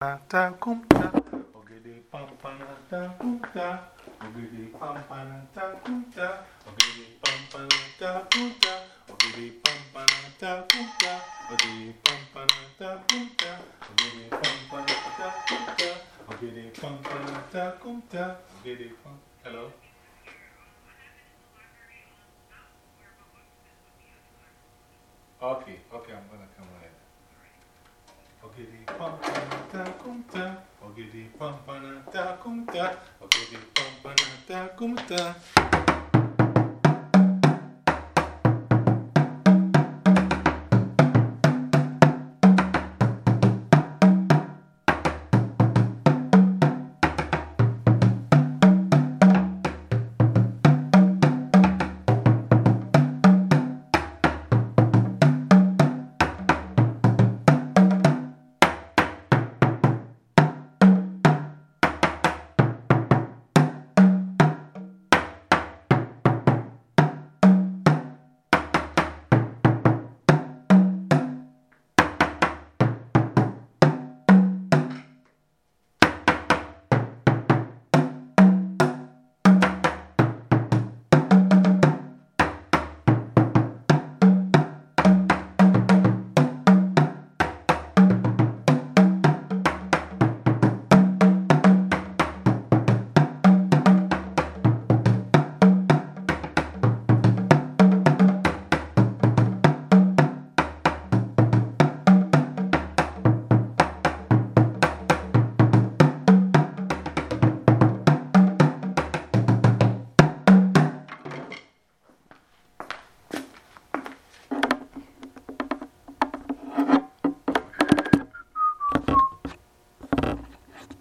ta kumta, ogede pampana ta kumta, ogede pampana ta kumta, ogede pampana ta kumta, ogede pampana ta kumta, ogede pampana ta kumta, ogede pampana ta kumta, ogede pampana ta kumta, ogede pam. Hello? Okay, okay, I'm gonna come right. Ogede pampana takumta, ogidi pampana takumta, ogidi pampana takumta.